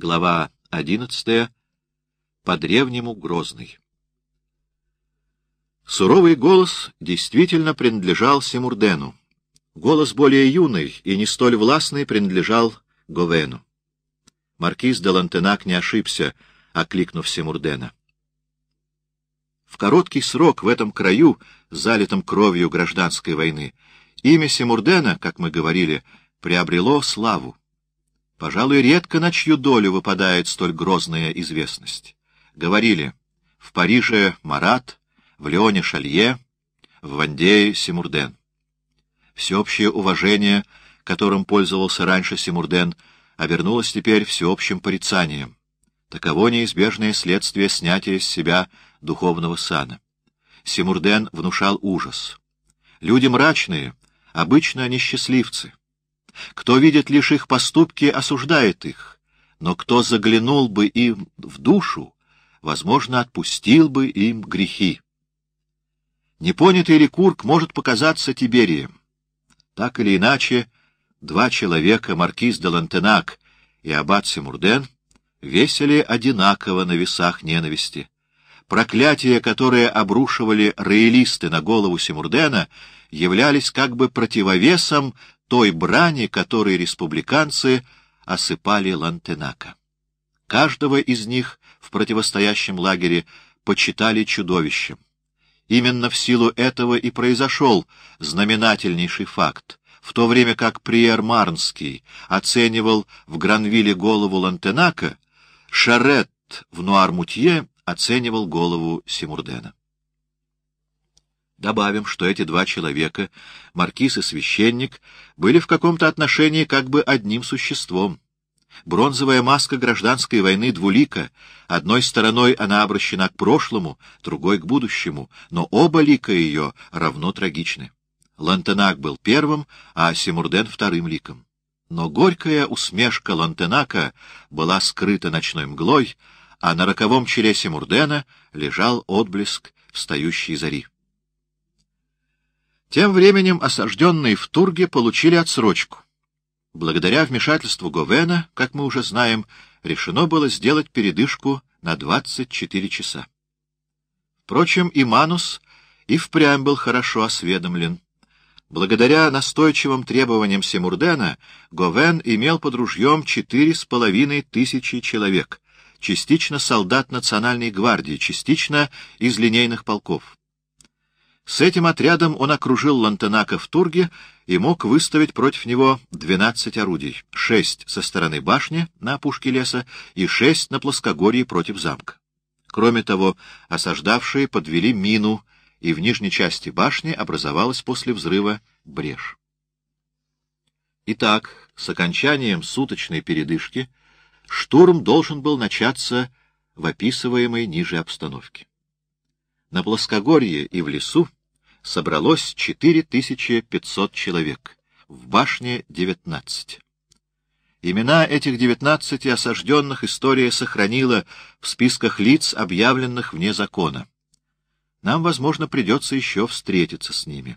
Глава одиннадцатая. По-древнему Грозный. Суровый голос действительно принадлежал Симурдену. Голос более юный и не столь властный принадлежал Говену. Маркиз де Лантенак не ошибся, окликнув Симурдена. В короткий срок в этом краю, залитом кровью гражданской войны, имя Симурдена, как мы говорили, приобрело славу. Пожалуй, редко на чью долю выпадает столь грозная известность. Говорили, в Париже Марат, в Леоне Шалье, в Вандее Симурден. Всеобщее уважение, которым пользовался раньше Симурден, обернулось теперь всеобщим порицанием. Таково неизбежное следствие снятия с себя духовного сана. Симурден внушал ужас. Люди мрачные, обычно они счастливцы. Кто видит лишь их поступки, осуждает их, но кто заглянул бы им в душу, возможно, отпустил бы им грехи. Непонятый Ликург может показаться Тиберием. Так или иначе, два человека, маркиз де Лантенак и аббат Симурден, весили одинаково на весах ненависти. Проклятия, которые обрушивали роялисты на голову Симурдена, являлись как бы противовесом той брани, которой республиканцы осыпали Лантенака. Каждого из них в противостоящем лагере почитали чудовищем. Именно в силу этого и произошел знаменательнейший факт. В то время как Приер Марнский оценивал в Гранвилле голову Лантенака, Шарет в Нуар-Мутье оценивал голову Симурдена. Добавим, что эти два человека, маркиз и священник, были в каком-то отношении как бы одним существом. Бронзовая маска гражданской войны двулика. Одной стороной она обращена к прошлому, другой — к будущему, но оба лика ее равно трагичны. Лантенак был первым, а Симурден — вторым ликом. Но горькая усмешка Лантенака была скрыта ночной мглой, а на роковом челе Симурдена лежал отблеск встающей зари. Тем временем осажденные в Турге получили отсрочку. Благодаря вмешательству Говена, как мы уже знаем, решено было сделать передышку на 24 часа. Впрочем, и Манус и впрямь был хорошо осведомлен. Благодаря настойчивым требованиям Симурдена Говен имел под ружьем четыре с половиной тысячи человек, частично солдат Национальной гвардии, частично из линейных полков. С этим отрядом он окружил Лантенака в Турге и мог выставить против него двенадцать орудий, шесть со стороны башни на опушке леса и шесть на плоскогорье против замка. Кроме того, осаждавшие подвели мину, и в нижней части башни образовалась после взрыва брешь. Итак, с окончанием суточной передышки штурм должен был начаться в описываемой ниже обстановке. На плоскогорье и в лесу собралось 4500 человек, в башне — 19. Имена этих 19 осажденных история сохранила в списках лиц, объявленных вне закона. Нам, возможно, придется еще встретиться с ними.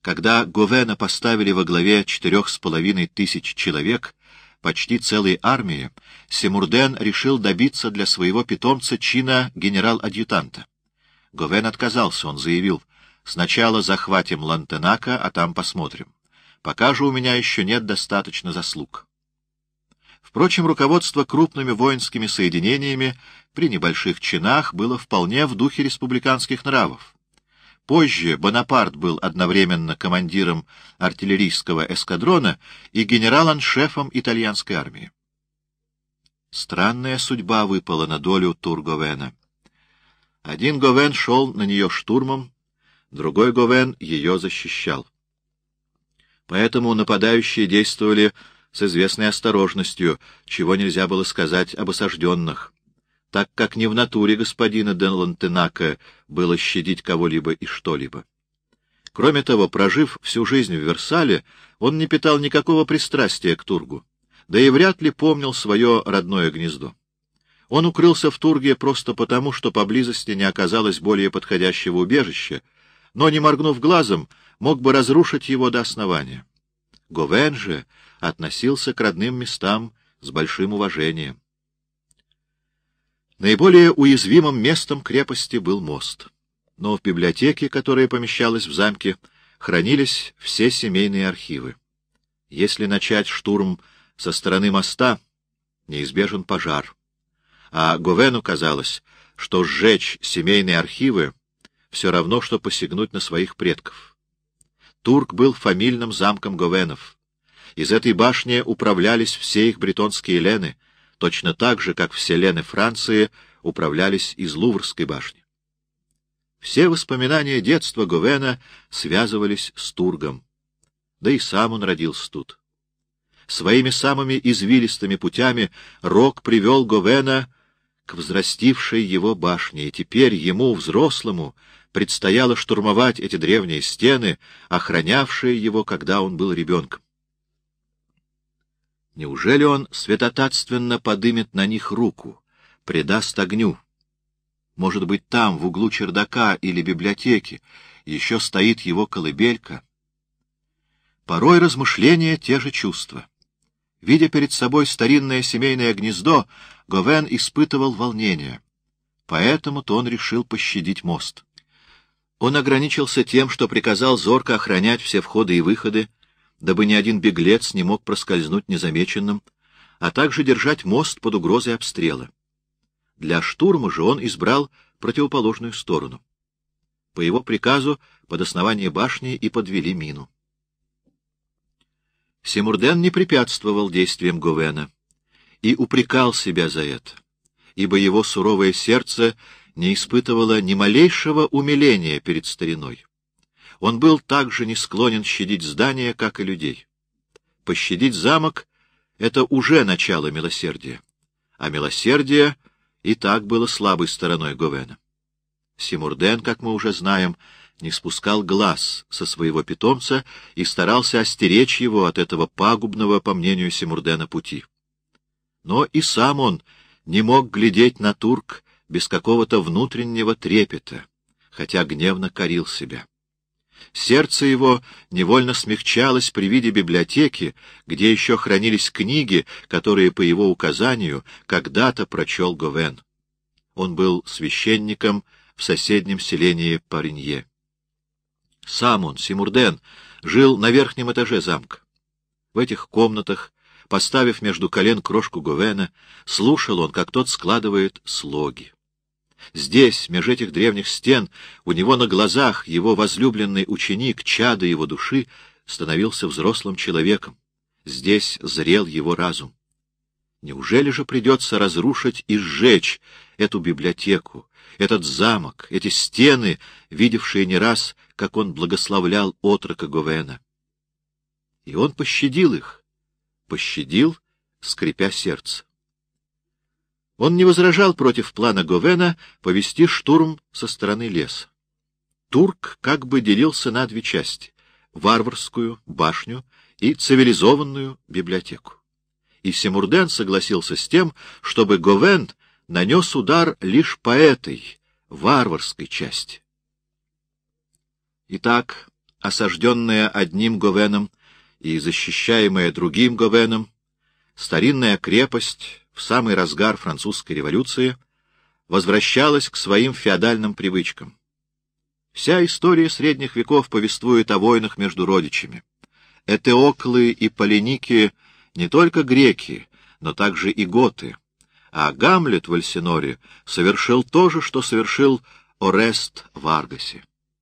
Когда Говена поставили во главе четырех с половиной тысяч человек, почти целой армии, Семурден решил добиться для своего питомца чина генерал-адъютанта. Говен отказался, он заявил, «Сначала захватим Лантенака, а там посмотрим. Пока же у меня еще нет достаточно заслуг». Впрочем, руководство крупными воинскими соединениями при небольших чинах было вполне в духе республиканских нравов. Позже Бонапарт был одновременно командиром артиллерийского эскадрона и генерал-аншефом итальянской армии. Странная судьба выпала на долю Турговена. Один Говен шел на нее штурмом, другой Говен ее защищал. Поэтому нападающие действовали с известной осторожностью, чего нельзя было сказать об осажденных, так как не в натуре господина Ден Лантенака было щадить кого-либо и что-либо. Кроме того, прожив всю жизнь в Версале, он не питал никакого пристрастия к Тургу, да и вряд ли помнил свое родное гнездо. Он укрылся в Турге просто потому, что поблизости не оказалось более подходящего убежища, но, не моргнув глазом, мог бы разрушить его до основания. Говен же относился к родным местам с большим уважением. Наиболее уязвимым местом крепости был мост. Но в библиотеке, которая помещалась в замке, хранились все семейные архивы. Если начать штурм со стороны моста, неизбежен пожар. А Говену казалось, что сжечь семейные архивы все равно, что посягнуть на своих предков. Турк был фамильным замком Говенов. Из этой башни управлялись все их бретонские лены, точно так же, как все лены Франции управлялись из Луврской башни. Все воспоминания детства Говена связывались с Тургом. Да и сам он родился тут. Своими самыми извилистыми путями Рок привел Говена к взрастившей его башне, и теперь ему, взрослому, предстояло штурмовать эти древние стены, охранявшие его, когда он был ребенком. Неужели он святотатственно подымет на них руку, предаст огню? Может быть, там, в углу чердака или библиотеки, еще стоит его колыбелька? Порой размышления — те же чувства. Видя перед собой старинное семейное гнездо, Говен испытывал волнение. Поэтому-то он решил пощадить мост. Он ограничился тем, что приказал зорко охранять все входы и выходы, дабы ни один беглец не мог проскользнуть незамеченным, а также держать мост под угрозой обстрела. Для штурма же он избрал противоположную сторону. По его приказу под основание башни и подвели мину. Симурден не препятствовал действиям Говена и упрекал себя за это, ибо его суровое сердце не испытывало ни малейшего умиления перед стариной. Он был так же не склонен щадить здания, как и людей. Пощадить замок — это уже начало милосердия, а милосердие и так было слабой стороной Говена. Симурден, как мы уже знаем, — не спускал глаз со своего питомца и старался остеречь его от этого пагубного, по мнению Симурдена, пути. Но и сам он не мог глядеть на турк без какого-то внутреннего трепета, хотя гневно корил себя. Сердце его невольно смягчалось при виде библиотеки, где еще хранились книги, которые, по его указанию, когда-то прочел Говен. Он был священником в соседнем селении Паринье. Сам он, Симурден, жил на верхнем этаже замка. В этих комнатах, поставив между колен крошку Говена, слушал он, как тот складывает слоги. Здесь, меж этих древних стен, у него на глазах его возлюбленный ученик, чада его души, становился взрослым человеком. Здесь зрел его разум. Неужели же придется разрушить и сжечь эту библиотеку, этот замок, эти стены, видевшие не раз, как он благословлял отрока Говена. И он пощадил их, пощадил, скрипя сердце. Он не возражал против плана Говена повести штурм со стороны леса. Турк как бы делился на две части — варварскую башню и цивилизованную библиотеку. И Семурден согласился с тем, чтобы Говен нанес удар лишь по этой, варварской части. Итак, осажденная одним Говеном и защищаемая другим Говеном, старинная крепость в самый разгар французской революции возвращалась к своим феодальным привычкам. Вся история средних веков повествует о войнах между родичами. Этеоклы и Полиники не только греки, но также и готы — а Гамлет в Альсиноре совершил то же, что совершил Орест в Аргасе.